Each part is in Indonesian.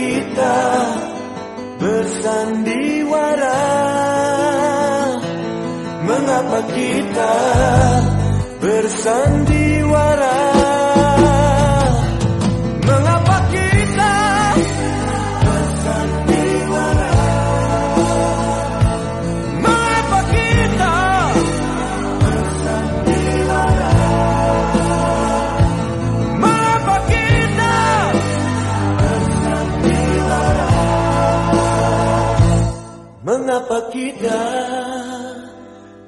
kita bersandiwara. Mengapa kita bersandiwara Mengapa kita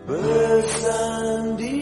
bersandiwara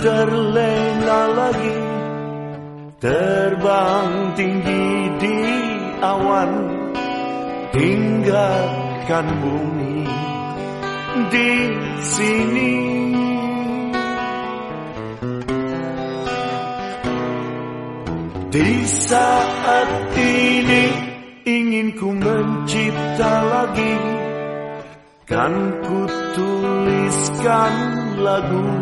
terlena lagi. Terbang tinggi di awan Tinggalkan bumi di sini. Di saat ini ingin ku mencipta lagi. Kan ku tuliskan lagu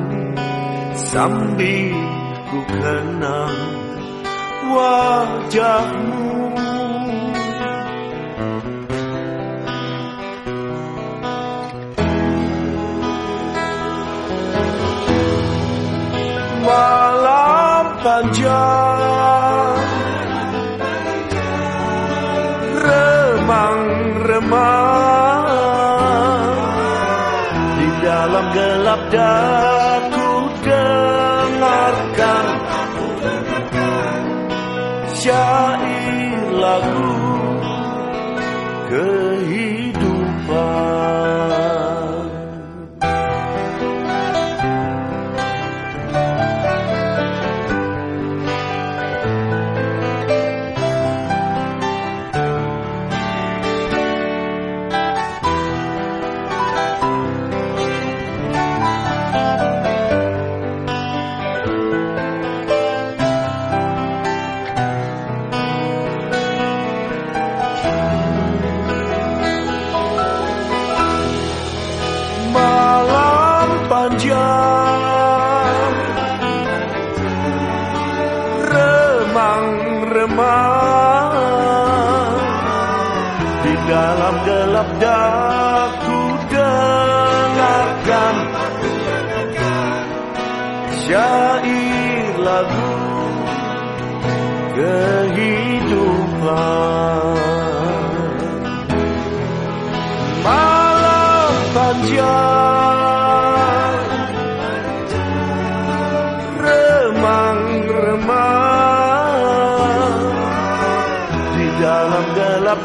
sambil ku kenang wajahmu. Malam panjang Remang-remang Di dalam gelap dan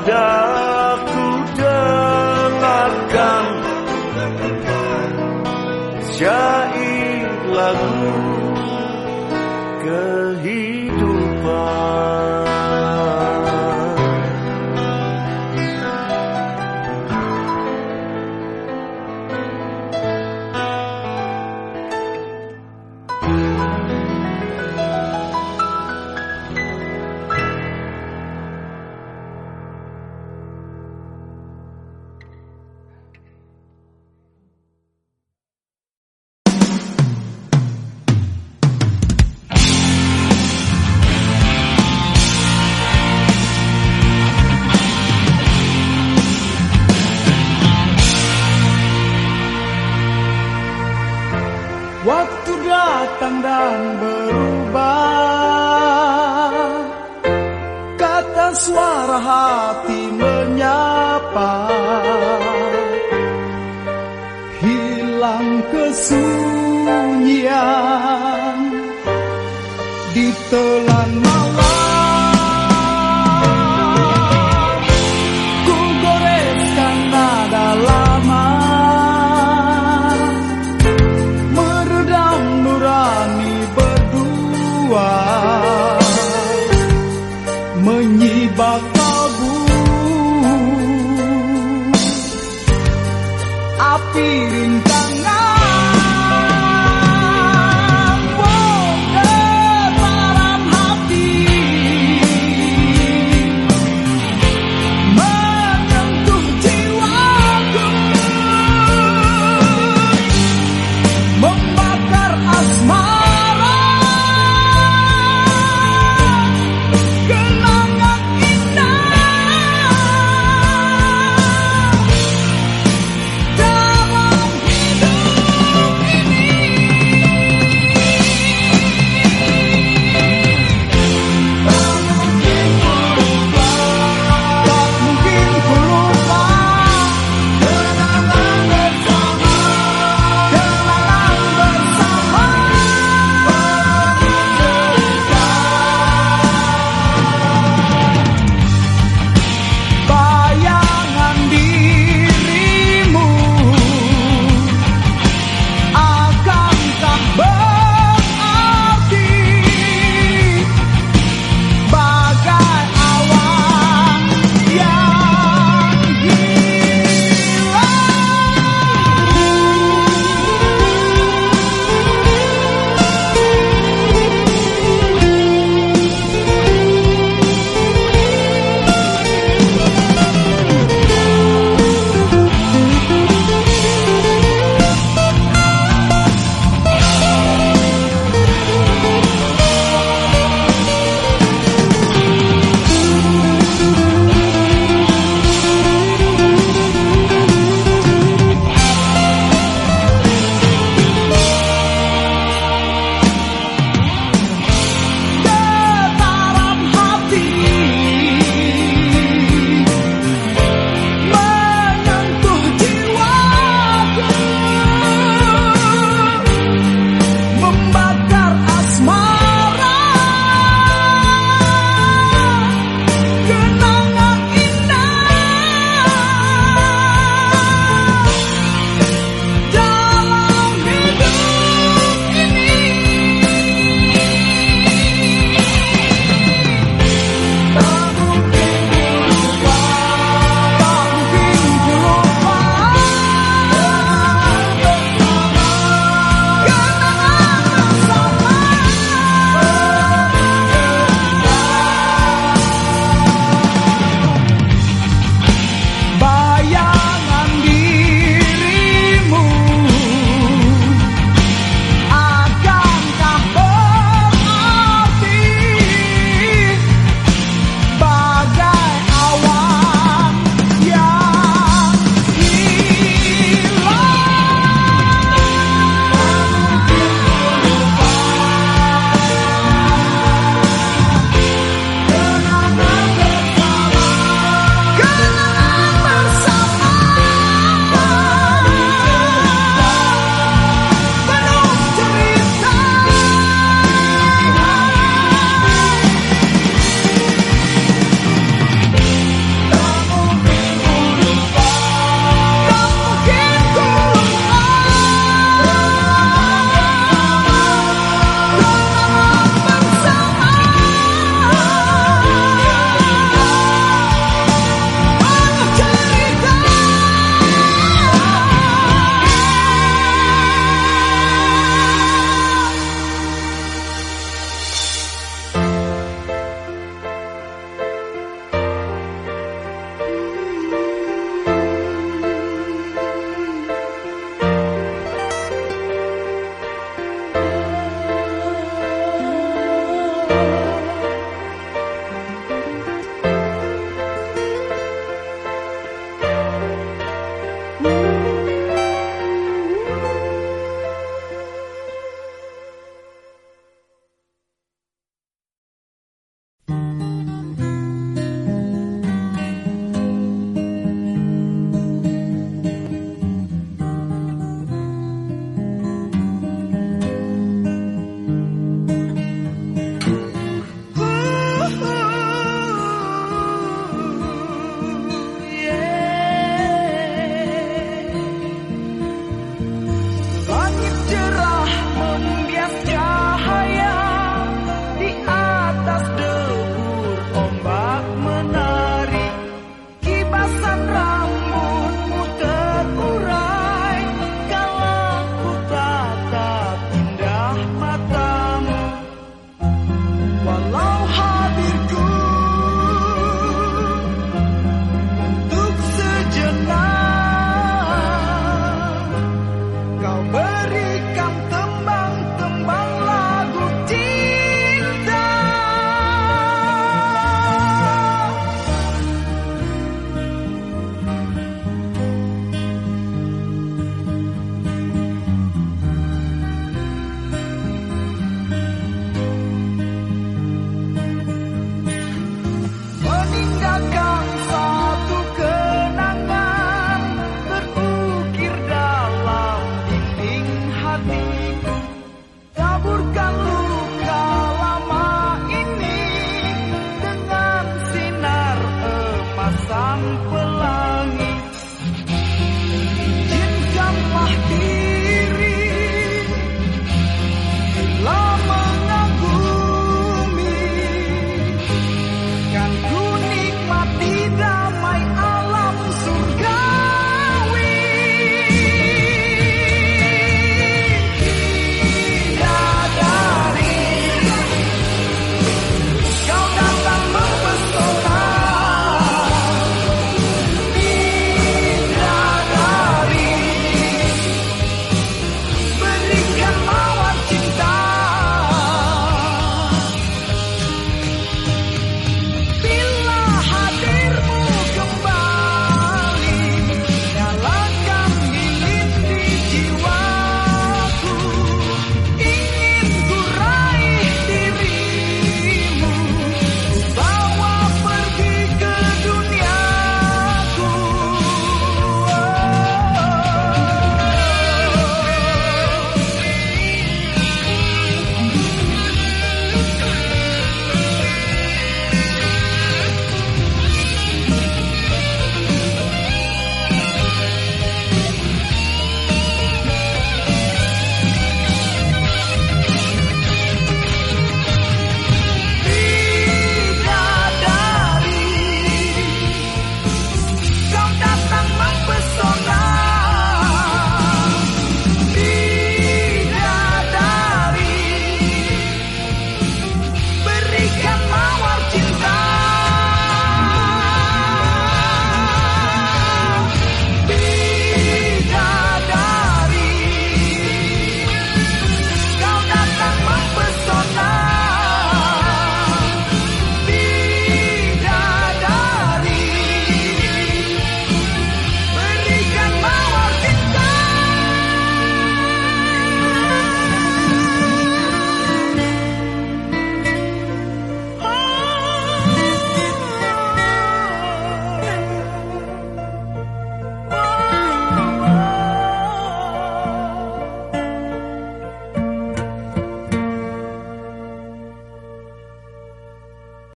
gelap daku dengarkan syair lagu kehidupan